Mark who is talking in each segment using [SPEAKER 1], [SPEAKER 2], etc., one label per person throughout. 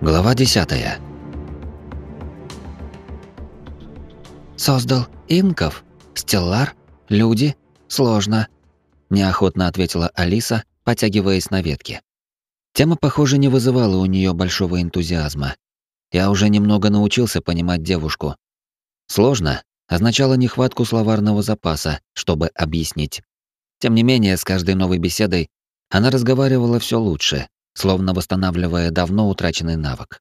[SPEAKER 1] Глава 10.
[SPEAKER 2] Создал инков, стеллар, люди, сложно, неохотно ответила Алиса, потягиваясь на ветке. Тема, похоже, не вызывала у нее большого энтузиазма. Я уже немного научился понимать девушку. Сложно означало нехватку словарного запаса, чтобы объяснить. Тем не менее, с каждой новой беседой она разговаривала все лучше, словно восстанавливая давно утраченный навык.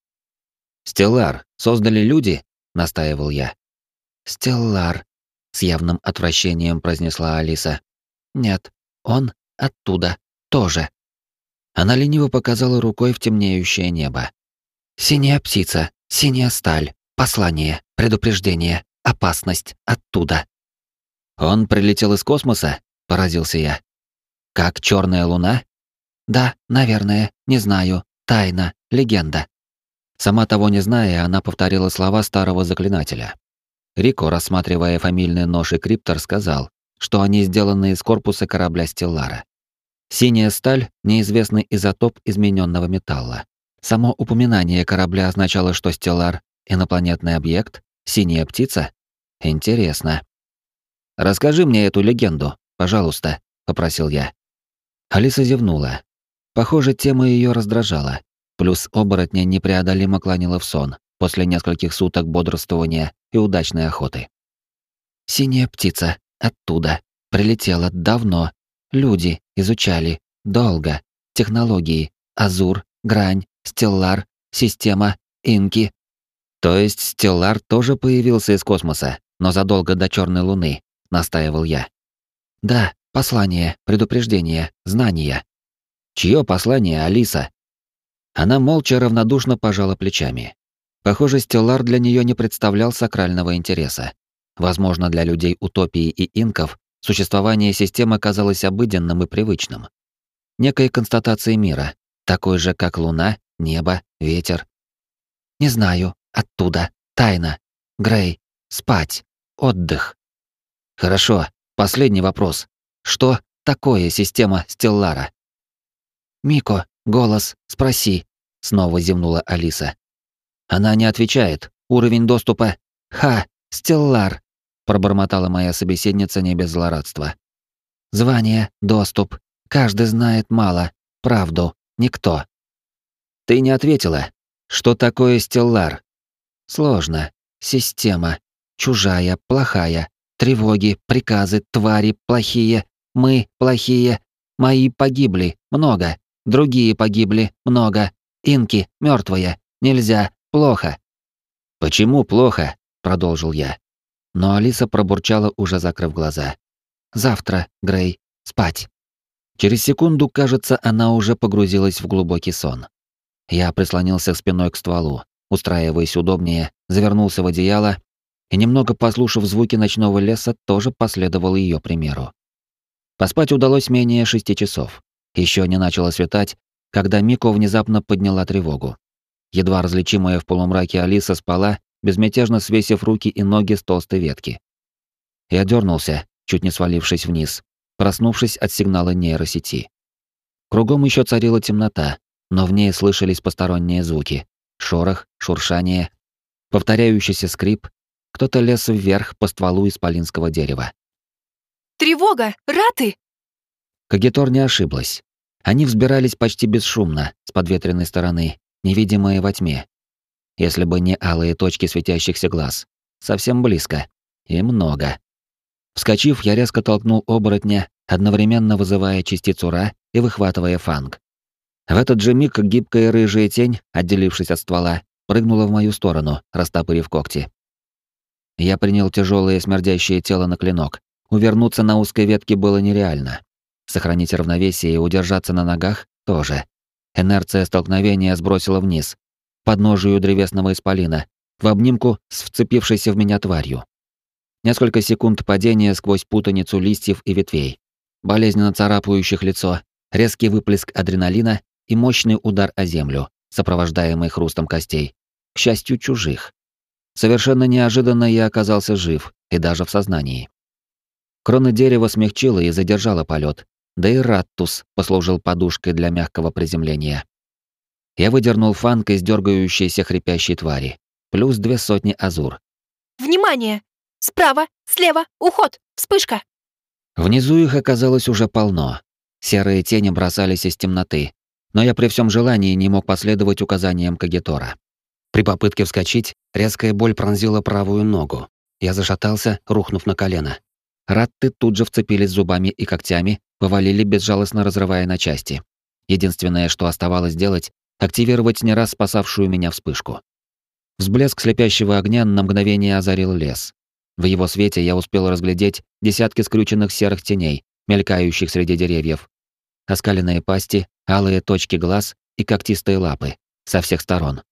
[SPEAKER 2] «Стеллар создали люди?» — настаивал я.
[SPEAKER 3] «Стеллар», — с явным отвращением произнесла Алиса. «Нет, он оттуда, тоже».
[SPEAKER 1] Она лениво показала рукой в темнеющее небо.
[SPEAKER 3] «Синяя птица, синяя сталь, послание, предупреждение, опасность, оттуда».
[SPEAKER 1] «Он прилетел из космоса?» — поразился я. «Как черная луна?»
[SPEAKER 3] Да, наверное, не знаю. Тайна, легенда.
[SPEAKER 1] Сама того не зная, она повторила слова старого заклинателя. Рико, рассматривая фамильный нож и криптор, сказал, что они сделаны из корпуса корабля Стеллара. Синяя сталь — неизвестный изотоп измененного металла. Само упоминание корабля означало, что Стеллар — инопланетный объект, синяя птица? Интересно. «Расскажи мне эту легенду, пожалуйста», — попросил я. Алиса зевнула. Похоже, тема ее раздражала. Плюс оборотня непреодолимо кланяло в сон после нескольких суток бодрствования и удачной охоты.
[SPEAKER 3] «Синяя птица. Оттуда. Прилетела давно. Люди изучали. Долго. Технологии. Азур, грань, стеллар, система, инки».
[SPEAKER 1] «То есть стеллар тоже появился из космоса, но задолго до черной луны», — настаивал я.
[SPEAKER 3] «Да, послание, предупреждение, знания.
[SPEAKER 1] Чье послание, Алиса? Она молча равнодушно пожала плечами. Похоже, Стеллар для нее не представлял сакрального интереса. Возможно, для людей утопии и инков существование системы казалось обыденным и привычным. Некой констатацией мира, такой же, как луна, небо, ветер.
[SPEAKER 3] Не знаю, оттуда, тайна, Грей, спать, отдых.
[SPEAKER 1] Хорошо, последний вопрос. Что такое система Стеллара?
[SPEAKER 3] «Мико, голос, спроси», — снова зевнула Алиса.
[SPEAKER 1] «Она не отвечает. Уровень доступа...»
[SPEAKER 3] «Ха, Стеллар», — пробормотала моя собеседница не без злорадства. «Звание, доступ. Каждый знает мало. Правду. Никто».
[SPEAKER 1] «Ты не ответила. Что такое Стеллар?»
[SPEAKER 3] «Сложно. Система. Чужая, плохая. Тревоги, приказы, твари, плохие. Мы, плохие. Мои погибли. Много. Другие погибли, много. Инки, мертвые. Нельзя, плохо.
[SPEAKER 1] Почему плохо? продолжил я. Но Алиса пробурчала, уже закрыв глаза.
[SPEAKER 3] Завтра, Грей, спать.
[SPEAKER 1] Через секунду, кажется, она уже погрузилась в глубокий сон. Я прислонился спиной к стволу, устраиваясь удобнее, завернулся в одеяло и, немного послушав звуки ночного леса, тоже последовал ее примеру. Поспать удалось менее шести часов. Еще не начало светать, когда Мико внезапно подняла тревогу. Едва различимая в полумраке Алиса спала, безмятежно свесив руки и ноги с толстой ветки. Я дернулся, чуть не свалившись вниз, проснувшись от сигнала нейросети. Кругом еще царила темнота, но в ней слышались посторонние звуки. Шорох, шуршание, повторяющийся скрип. Кто-то лез вверх по стволу исполинского дерева.
[SPEAKER 4] «Тревога! Раты!»
[SPEAKER 1] Кагитор не ошиблась. Они взбирались почти бесшумно, с подветренной стороны, невидимые во тьме. Если бы не алые точки светящихся глаз. Совсем близко. И много. Вскочив, я резко толкнул оборотня, одновременно вызывая частицу Ра и выхватывая фанг. В этот же миг гибкая рыжая тень, отделившись от ствола, прыгнула в мою сторону, растопырив когти. Я принял тяжелое смердящее тело на клинок. Увернуться на узкой ветке было нереально. Сохранить равновесие и удержаться на ногах тоже. Инерция столкновения сбросила вниз, под ножью древесного исполина, в обнимку с вцепившейся в меня тварью. Несколько секунд падения сквозь путаницу листьев и ветвей, болезненно царапающих лицо, резкий выплеск адреналина и мощный удар о землю, сопровождаемый хрустом костей. К счастью, чужих. Совершенно неожиданно я оказался жив и даже в сознании. Крона дерева смягчила и задержала полет, да и Раттус послужил подушкой для мягкого приземления. Я выдернул фанк из дергающейся хрипящей твари. Плюс две сотни азур.
[SPEAKER 4] «Внимание! Справа, слева, уход, вспышка!»
[SPEAKER 1] Внизу их оказалось уже полно. Серые тени бросались из темноты, но я при всем желании не мог последовать указаниям Кагитора. При попытке вскочить, резкая боль пронзила правую ногу. Я зашатался, рухнув на колено. Ратты тут же вцепились зубами и когтями, повалили, безжалостно разрывая на части. Единственное, что оставалось делать, активировать не раз спасавшую меня вспышку. Взблеск слепящего огня на мгновение озарил лес. В его свете я успел разглядеть десятки скрюченных серых теней, мелькающих среди деревьев. Оскаленные пасти, алые точки глаз и когтистые лапы со всех сторон.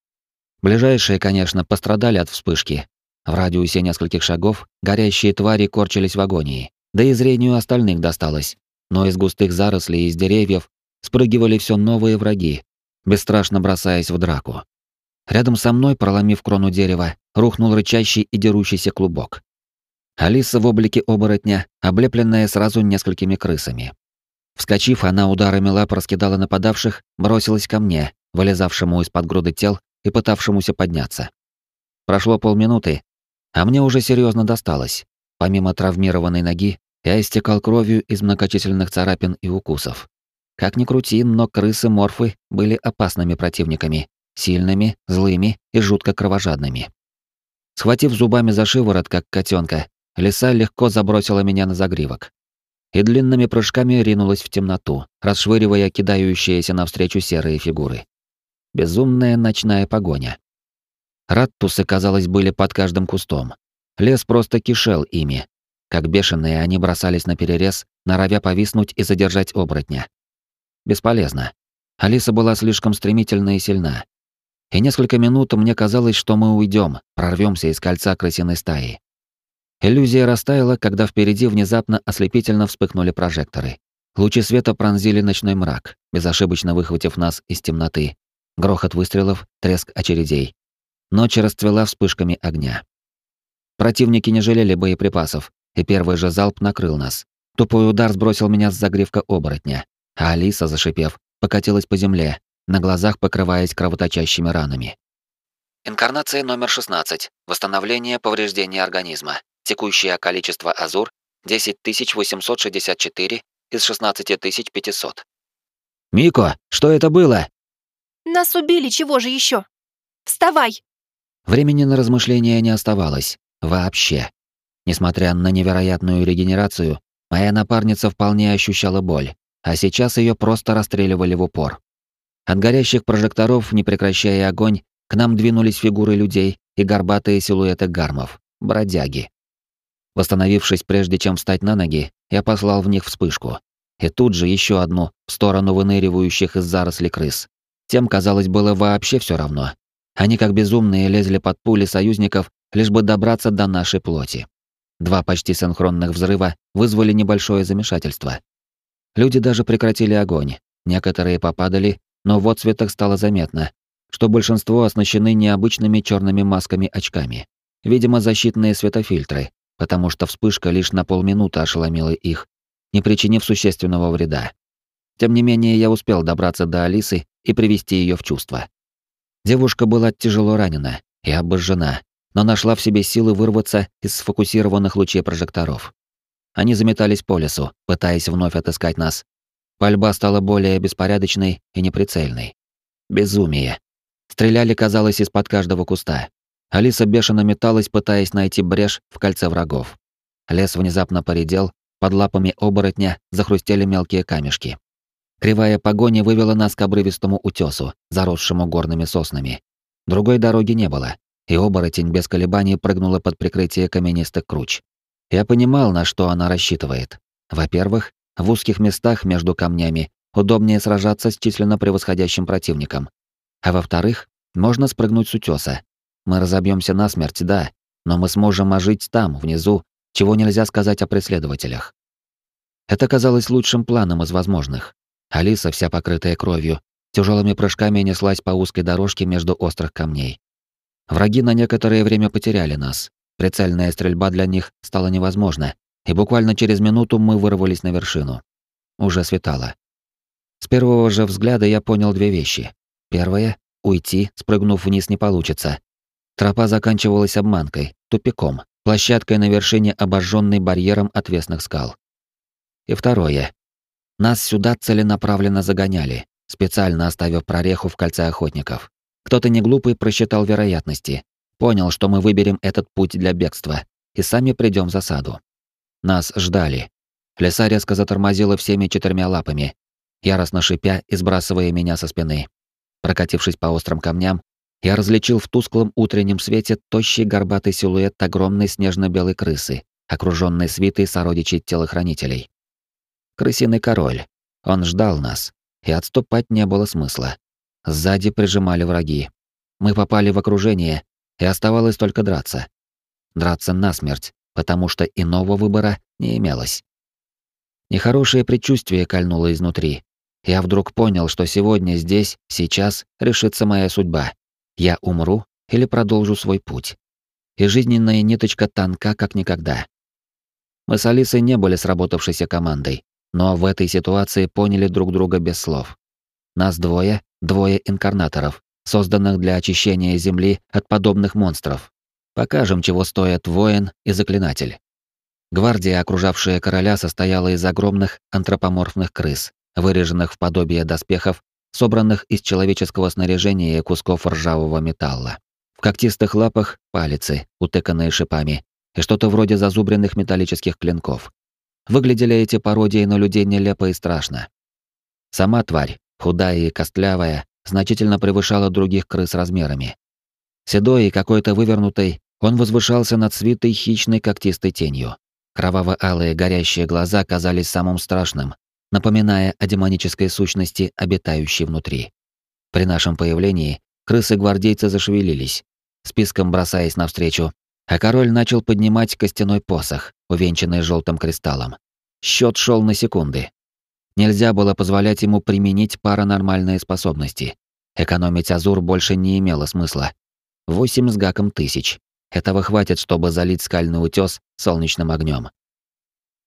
[SPEAKER 1] Ближайшие, конечно, пострадали от вспышки. В радиусе нескольких шагов горящие твари корчились в агонии, да и зрению остальных досталось. Но из густых зарослей и из деревьев спрыгивали все новые враги, бесстрашно бросаясь в драку. Рядом со мной, проломив крону дерева, рухнул рычащий и дерущийся клубок. Алиса в облике оборотня, облепленная сразу несколькими крысами. Вскочив, она ударами лап раскидала нападавших, бросилась ко мне, вылезавшему из-под груды тел и пытавшемуся подняться. Прошло полминуты, а мне уже серьезно досталось. Помимо травмированной ноги, я истекал кровью из многочисленных царапин и укусов. Как ни крути, но крысы-морфы были опасными противниками, сильными, злыми и жутко кровожадными. Схватив зубами за шиворот, как котенка, лиса легко забросила меня на загривок. И длинными прыжками ринулась в темноту, расшвыривая кидающиеся навстречу серые фигуры. Безумная ночная погоня. Раттусы, казалось, были под каждым кустом. Лес просто кишел ими. Как бешеные они бросались на перерез, норовя повиснуть и задержать оборотня. Бесполезно. Алиса была слишком стремительна и сильна. И несколько минут мне казалось, что мы уйдем, прорвемся из кольца крысиной стаи. Иллюзия растаяла, когда впереди внезапно ослепительно вспыхнули прожекторы. Лучи света пронзили ночной мрак, безошибочно выхватив нас из темноты. Грохот выстрелов, треск очередей. Ночь расцвела вспышками огня. Противники не жалели боеприпасов, и первый же залп накрыл нас. Тупой удар сбросил меня с загривка оборотня, а Алиса, зашипев, покатилась по земле, на глазах покрываясь кровоточащими ранами. Инкарнация номер 16. Восстановление повреждения организма. Текущее количество азур 10864 из 16500. «Мико, что это было?»
[SPEAKER 4] «Нас убили, чего же еще? Вставай!»
[SPEAKER 1] Времени на размышления не оставалось. Вообще. Несмотря на невероятную регенерацию, моя напарница вполне ощущала боль, а сейчас ее просто расстреливали в упор. От горящих прожекторов, не прекращая огонь, к нам двинулись фигуры людей и горбатые силуэты гармов, бродяги. Восстановившись прежде чем встать на ноги, я послал в них вспышку. И тут же еще одну в сторону выныривающих из зарослей крыс. Тем, казалось, было вообще все равно. Они как безумные лезли под пули союзников, лишь бы добраться до нашей плоти. Два почти синхронных взрыва вызвали небольшое замешательство. Люди даже прекратили огонь. Некоторые попадали, но в отцветах стало заметно, что большинство оснащены необычными черными масками-очками. Видимо, защитные светофильтры, потому что вспышка лишь на полминуты ошеломила их, не причинив существенного вреда. Тем не менее, я успел добраться до Алисы и привести ее в чувство. Девушка была тяжело ранена и обожжена, но нашла в себе силы вырваться из сфокусированных лучей прожекторов. Они заметались по лесу, пытаясь вновь отыскать нас. Пальба стала более беспорядочной и неприцельной. Безумие. Стреляли, казалось, из-под каждого куста. Алиса бешено металась, пытаясь найти брешь в кольце врагов. Лес внезапно поредел, под лапами оборотня захрустели мелкие камешки. Кривая погоня вывела нас к обрывистому утесу, заросшему горными соснами. Другой дороги не было, и оборотень без колебаний прыгнула под прикрытие каменистых круч. Я понимал, на что она рассчитывает. Во-первых, в узких местах между камнями удобнее сражаться с численно превосходящим противником. А во-вторых, можно спрыгнуть с утеса, мы разобьемся насмерть, да, но мы сможем ожить там, внизу, чего нельзя сказать о преследователях. Это казалось лучшим планом из возможных. Алиса, вся покрытая кровью, тяжелыми прыжками неслась по узкой дорожке между острых камней. Враги на некоторое время потеряли нас. Прицельная стрельба для них стала невозможна, и буквально через минуту мы вырвались на вершину. Уже светало. С первого же взгляда я понял две вещи. Первое — уйти, спрыгнув вниз не получится. Тропа заканчивалась обманкой, тупиком, площадкой на вершине обожженной барьером отвесных скал. И второе. Нас сюда целенаправленно загоняли, специально оставив прореху в кольце охотников. Кто-то неглупый просчитал вероятности, понял, что мы выберем этот путь для бегства и сами придем в засаду. Нас ждали. Лиса резко затормозила всеми четырьмя лапами, яростно шипя и сбрасывая меня со спины. Прокатившись по острым камням, я различил в тусклом утреннем свете тощий горбатый силуэт огромной снежно-белой крысы, окружённой свитой сородичей телохранителей. Крысиный король. Он ждал нас, и отступать не было смысла. Сзади прижимали враги. Мы попали в окружение, и оставалось только драться. Драться насмерть, потому что иного выбора не имелось. Нехорошее предчувствие кольнуло изнутри. Я вдруг понял, что сегодня здесь, сейчас решится моя судьба. Я умру или продолжу свой путь. И жизненная ниточка тонка, как никогда. Мы с Алисой не были сработавшейся командой, но в этой ситуации поняли друг друга без слов. Нас двое, двое инкарнаторов, созданных для очищения Земли от подобных монстров. Покажем, чего стоят воин и заклинатель. Гвардия, окружавшая короля, состояла из огромных антропоморфных крыс, выреженных в подобие доспехов, собранных из человеческого снаряжения и кусков ржавого металла. В когтистых лапах — палицы, утыканные шипами, и что-то вроде зазубренных металлических клинков. Выглядели эти пародии на людей нелепо и страшно. Сама тварь, худая и костлявая, значительно превышала других крыс размерами. Седой и какой-то вывернутый, он возвышался над свитой хищной когтистой тенью. Кроваво-алые горящие глаза казались самым страшным, напоминая о демонической сущности, обитающей внутри. При нашем появлении крысы-гвардейцы зашевелились, списком бросаясь навстречу, а король начал поднимать костяной посох, увенчанный желтым кристаллом. Счет шел на секунды. Нельзя было позволять ему применить паранормальные способности. Экономить Азур больше не имело смысла. Восемь с гаком тысяч. Этого хватит, чтобы залить скальный утес солнечным огнем.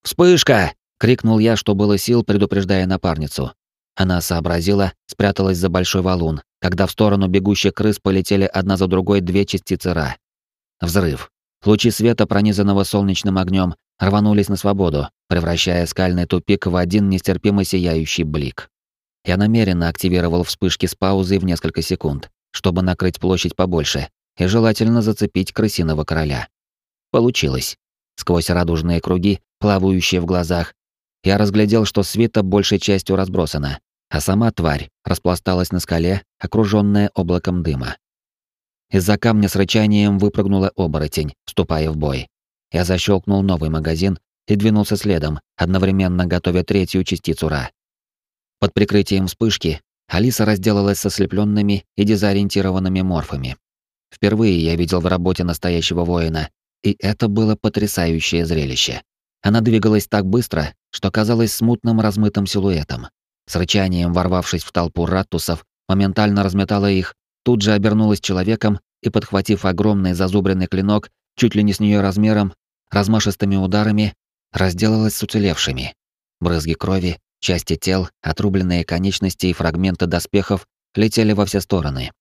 [SPEAKER 1] «Вспышка!» — крикнул я, что было сил, предупреждая напарницу. Она сообразила, спряталась за большой валун, когда в сторону бегущих крыс полетели одна за другой две частицы Ра. Взрыв. Лучи света, пронизанного солнечным огнем, рванулись на свободу, превращая скальный тупик в один нестерпимо сияющий блик. Я намеренно активировал вспышки с паузой в несколько секунд, чтобы накрыть площадь побольше, и желательно зацепить крысиного короля. Получилось. Сквозь радужные круги, плавающие в глазах, я разглядел, что света большей частью разбросана, а сама тварь распласталась на скале, окружённая облаком дыма. Из-за камня с рычанием выпрыгнула оборотень, вступая в бой. Я защелкнул новый магазин и двинулся следом, одновременно готовя третью частицу Ра. Под прикрытием вспышки Алиса разделалась со слепленными и дезориентированными морфами, Впервые я видел в работе настоящего воина, и это было потрясающее зрелище. Она двигалась так быстро, что казалась смутным размытым силуэтом. С рычанием, ворвавшись в толпу раттусов, моментально разметала их, тут же обернулась человеком и, подхватив огромный зазубренный клинок, чуть ли не с нее размером, размашистыми ударами, разделалась с уцелевшими. Брызги крови, части тел, отрубленные конечности и фрагменты доспехов летели во все стороны.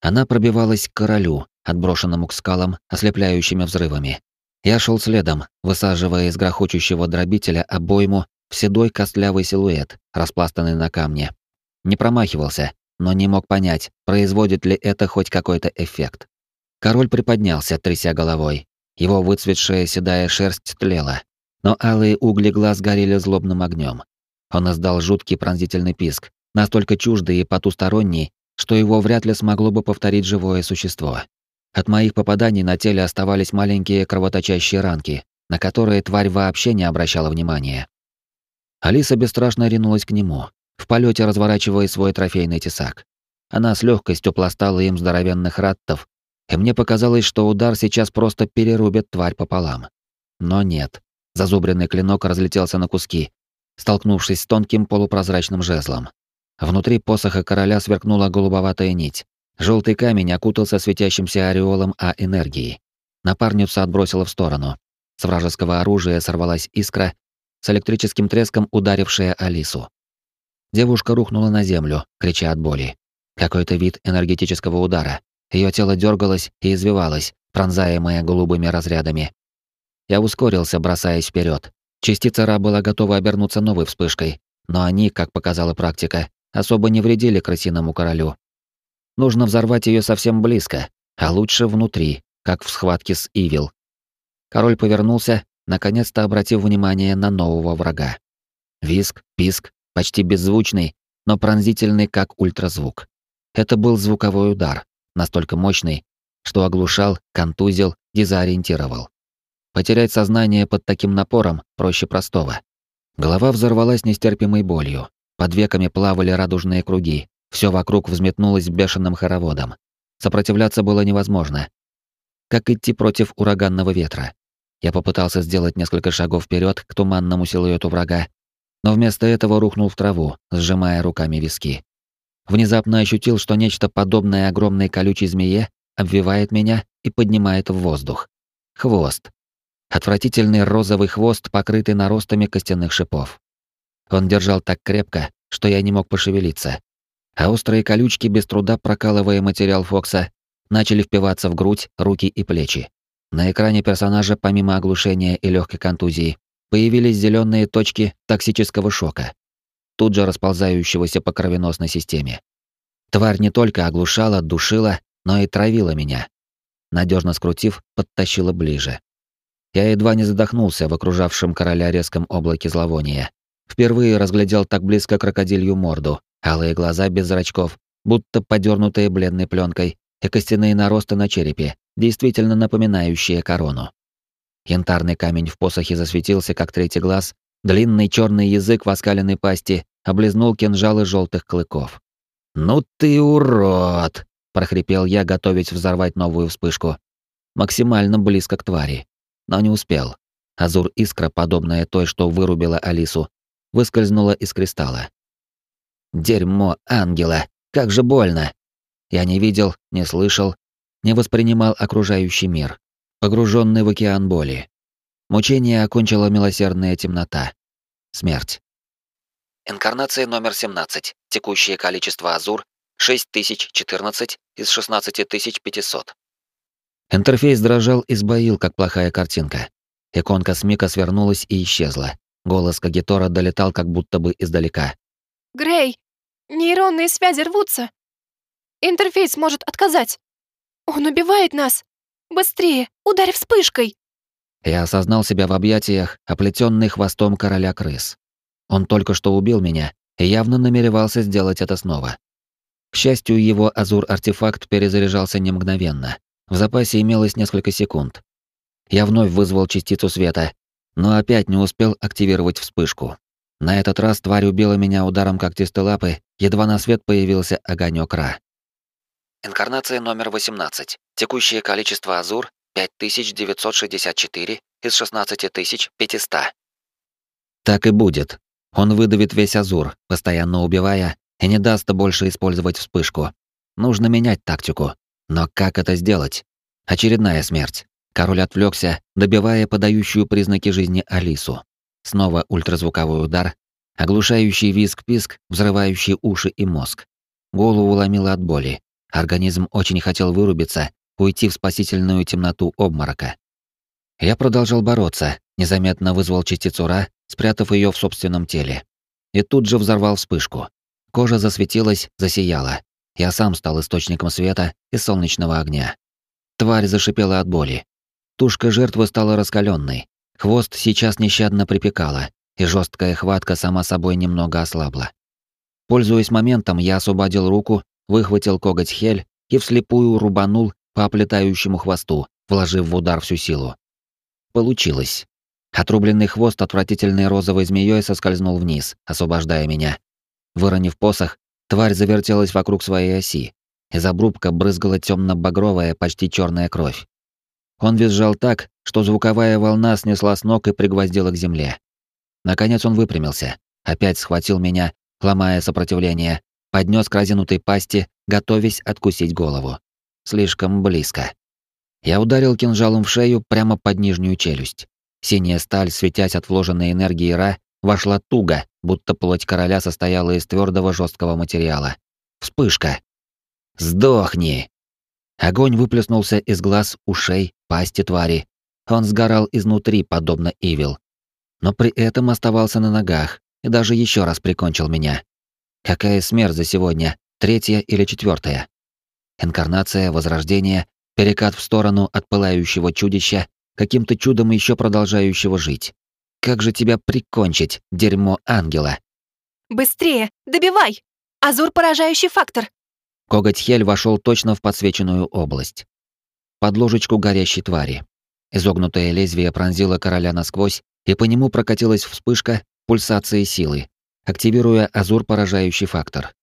[SPEAKER 1] Она пробивалась к королю, отброшенному к скалам ослепляющими взрывами. Я шел следом, высаживая из грохочущего дробителя обойму в седой костлявый силуэт, распластанный на камне. Не промахивался, но не мог понять, производит ли это хоть какой-то эффект. Король приподнялся, тряся головой. Его выцветшая седая шерсть тлела, но алые угли глаз горели злобным огнем. Он издал жуткий пронзительный писк, настолько чуждый и потусторонний, что его вряд ли смогло бы повторить живое существо. От моих попаданий на теле оставались маленькие кровоточащие ранки, на которые тварь вообще не обращала внимания. Алиса бесстрашно ринулась к нему, в полете разворачивая свой трофейный тесак. Она с легкостью пластала им здоровенных раттов, и мне показалось, что удар сейчас просто перерубит тварь пополам. Но нет. Зазубренный клинок разлетелся на куски, столкнувшись с тонким полупрозрачным жезлом. Внутри посоха короля сверкнула голубоватая нить. Желтый камень окутался светящимся ореолом А-энергии. Напарницу отбросило в сторону. С вражеского оружия сорвалась искра, с электрическим треском ударившая Алису. Девушка рухнула на землю, крича от боли. Какой-то вид энергетического удара. Ее тело дергалось и извивалось, пронзаемое голубыми разрядами. Я ускорился, бросаясь вперед. Частица Ра была готова обернуться новой вспышкой, но они, как показала практика, особо не вредили крысиному королю. Нужно взорвать ее совсем близко, а лучше внутри, как в схватке с Ивил. Король повернулся, наконец-то обратив внимание на нового врага. Виск, писк, почти беззвучный, но пронзительный, как ультразвук. Это был звуковой удар, настолько мощный, что оглушал, контузил, дезориентировал. Потерять сознание под таким напором проще простого. Голова взорвалась нестерпимой болью. Под веками плавали радужные круги. Все вокруг взметнулось бешеным хороводом. Сопротивляться было невозможно. Как идти против ураганного ветра? Я попытался сделать несколько шагов вперед к туманному силуэту врага, но вместо этого рухнул в траву, сжимая руками виски. Внезапно ощутил, что нечто подобное огромной колючей змее обвивает меня и поднимает в воздух. Хвост. Отвратительный розовый хвост, покрытый наростами костяных шипов. Он держал так крепко, что я не мог пошевелиться. А острые колючки, без труда прокалывая материал Фокса, начали впиваться в грудь, руки и плечи. На экране персонажа, помимо оглушения и легкой контузии, появились зеленые точки токсического шока, тут же расползающегося по кровеносной системе. Тварь не только оглушала, душила, но и травила меня. Надежно скрутив, подтащила ближе. Я едва не задохнулся в окружавшем короля резком облаке зловония. Впервые разглядел так близко крокодилью морду, алые глаза без зрачков, будто подернутые бледной пленкой, и костяные наросты на черепе, действительно напоминающие корону. Янтарный камень в посохе засветился, как третий глаз, длинный черный язык в оскаленной пасти облизнул кинжалы желтых клыков. «Ну ты урод!» — прохрипел я, готовясь взорвать новую вспышку. Максимально близко к твари но не успел. Азур-искра, подобная той, что вырубила Алису, выскользнула из кристалла. «Дерьмо ангела! Как же больно!» Я не видел, не слышал, не воспринимал окружающий мир, погруженный в океан боли. Мучение окончила милосердная темнота. Смерть. Инкарнация номер 17. Текущее количество азур 6014 из 16500. Интерфейс дрожал и сбоил, как плохая картинка. Иконка Смика свернулась и исчезла. Голос Кагитора долетал как будто бы издалека.
[SPEAKER 4] «Грей, нейронные связи рвутся. Интерфейс может отказать. Он убивает нас. Быстрее, ударь вспышкой!»
[SPEAKER 1] Я осознал себя в объятиях, оплетенный хвостом короля крыс. Он только что убил меня и явно намеревался сделать это снова. К счастью, его азур-артефакт перезаряжался не мгновенно. В запасе имелось несколько секунд. Я вновь вызвал частицу света, но опять не успел активировать вспышку. На этот раз тварь убила меня ударом когтистой лапы, едва на свет появился огонек Ра. Инкарнация номер 18. Текущее количество азур 5964 из 16500. Так и будет. Он выдавит весь азур, постоянно убивая, и не даст больше использовать вспышку. Нужно менять тактику. Но как это сделать? Очередная смерть. Король отвлекся, добивая подающую признаки жизни Алису. Снова ультразвуковой удар, оглушающий визг-писк, взрывающий уши и мозг. Голову ломило от боли. Организм очень хотел вырубиться, уйти в спасительную темноту обморока. Я продолжал бороться, незаметно вызвал частицу Ра, спрятав ее в собственном теле. И тут же взорвал вспышку. Кожа засветилась, засияла. Я сам стал источником света и солнечного огня. Тварь зашипела от боли. Тушка жертвы стала раскаленной. Хвост сейчас нещадно припекала, и жесткая хватка сама собой немного ослабла. Пользуясь моментом, я освободил руку, выхватил коготь Хель и вслепую рубанул по оплетающему хвосту, вложив в удар всю силу. Получилось. Отрубленный хвост отвратительной розовой змеей соскользнул вниз, освобождая меня. Выронив посох, Тварь завертелась вокруг своей оси. Из обрубка брызгала темно-багровая, почти черная кровь. Он визжал так, что звуковая волна снесла с ног и пригвоздила к земле. Наконец он выпрямился, опять схватил меня, ломая сопротивление, поднес к разинутой пасти, готовясь откусить голову. Слишком близко. Я ударил кинжалом в шею прямо под нижнюю челюсть. Синяя сталь, светясь от вложенной энергии Ра, вошла туго, будто плоть короля состояла из твердого жесткого материала. Вспышка. Сдохни!» Огонь выплеснулся из глаз, ушей, пасти твари. Он сгорал изнутри, подобно Ивил. Но при этом оставался на ногах и даже еще раз прикончил меня. Какая смерть за сегодня? Третья или четвертая? Инкарнация, возрождение, перекат в сторону от пылающего чудища, каким-то чудом еще продолжающего жить. Как же тебя прикончить, дерьмо ангела?
[SPEAKER 4] Быстрее, добивай! Азур — поражающий фактор.
[SPEAKER 1] Коготь Хель вошел точно в подсвеченную область. Под ложечку горящей твари. Изогнутое лезвие пронзило короля насквозь, и по нему прокатилась вспышка пульсации силы, активируя азур поражающий фактор.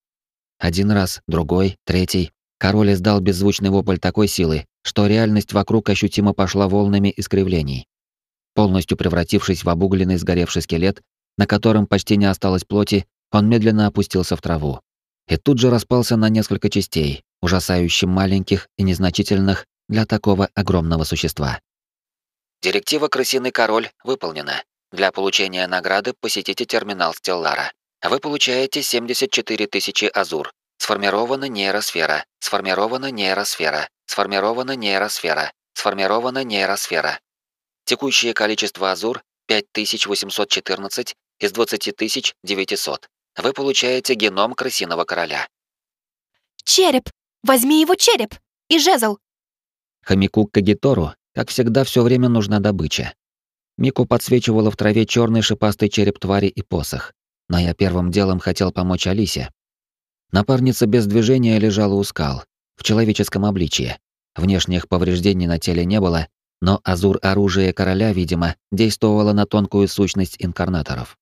[SPEAKER 1] Один раз, другой, третий. Король издал беззвучный вопль такой силы, что реальность вокруг ощутимо пошла волнами искривлений. Полностью превратившись в обугленный сгоревший скелет, на котором почти не осталось плоти, он медленно опустился в траву. И тут же распался на несколько частей, ужасающе маленьких и незначительных для такого огромного существа. Директива «Крысиный король» выполнена. Для получения награды посетите терминал Стеллара. Вы получаете 74 тысячи азур. Сформирована нейросфера. Сформирована нейросфера. Сформирована нейросфера. Сформирована нейросфера. Текущее количество азур 5814 из 20900. Вы получаете геном крысиного короля.
[SPEAKER 4] Череп! Возьми его череп! И жезл!
[SPEAKER 1] Хомяку Кагитору, как всегда, все время нужна добыча. Мику подсвечивала в траве черный шипастый череп твари и посох. Но я первым делом хотел помочь Алисе. Напарница без движения лежала у скал, в человеческом обличье. Внешних повреждений на теле не было, но азур оружия короля, видимо, действовало на тонкую сущность инкарнаторов.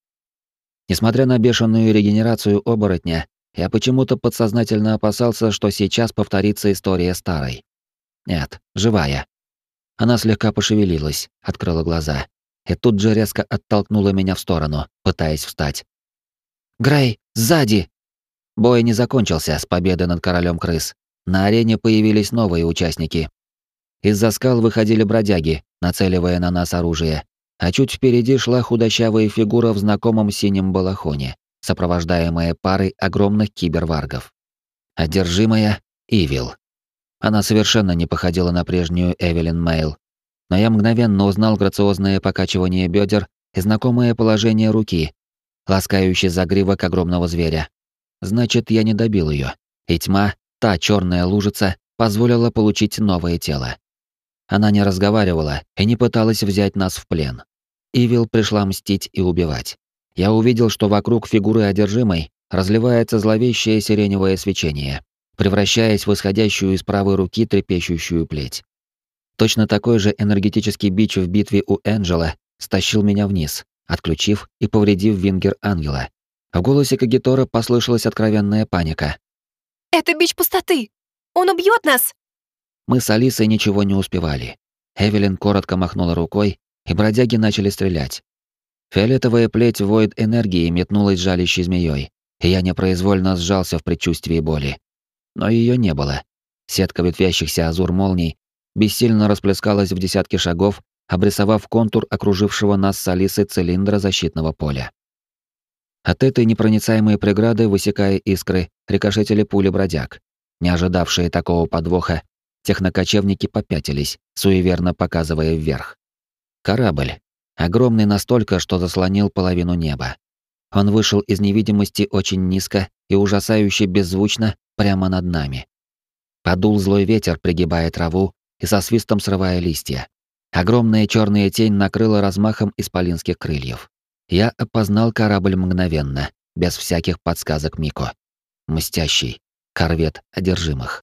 [SPEAKER 1] Несмотря на бешеную регенерацию оборотня, я почему-то подсознательно опасался, что сейчас повторится история старой. Нет, живая. Она слегка пошевелилась, открыла глаза и тут же резко оттолкнула меня в сторону, пытаясь встать. «Грей, сзади!» Бой не закончился с победой над королем крыс. На арене появились новые участники. Из-за скал выходили бродяги, нацеливая на нас оружие, а чуть впереди шла худощавая фигура в знакомом синем балахоне, сопровождаемая парой огромных киберваргов. Одержимая Ивил. Она совершенно не походила на прежнюю Эвелин Мейл, но я мгновенно узнал грациозное покачивание бедер и знакомое положение руки, ласкающий загривок огромного зверя. Значит, я не добил ее, и тьма, та черная лужица, позволила получить новое тело. Она не разговаривала и не пыталась взять нас в плен. Ивил пришла мстить и убивать. Я увидел, что вокруг фигуры одержимой разливается зловещее сиреневое свечение, превращаясь в исходящую из правой руки трепещущую плеть. Точно такой же энергетический бич в битве у Энджела стащил меня вниз, отключив и повредив вингер ангела. В голосе Кагитора послышалась откровенная паника.
[SPEAKER 4] «Это бич пустоты! Он убьет нас!»
[SPEAKER 1] Мы с Алисой ничего не успевали. Эвелин коротко махнула рукой, и бродяги начали стрелять. Фиолетовая плеть воид энергии метнулась жалящей змеей, и я непроизвольно сжался в предчувствии боли. Но ее не было. Сетка ветвящихся азур молний бессильно расплескалась в десятки шагов, обрисовав контур окружившего нас с Алисой цилиндра защитного поля. От этой непроницаемой преграды, высекая искры, рикошетили пули бродяг. Не ожидавшие такого подвоха, технокочевники попятились, суеверно показывая вверх. Корабль. Огромный настолько, что заслонил половину неба. Он вышел из невидимости очень низко и ужасающе беззвучно прямо над нами. Подул злой ветер, пригибая траву, и со свистом срывая листья. Огромная черная тень накрыла размахом исполинских крыльев. Я опознал корабль мгновенно, без всяких подсказок Мико. Мстящий. Корвет одержимых.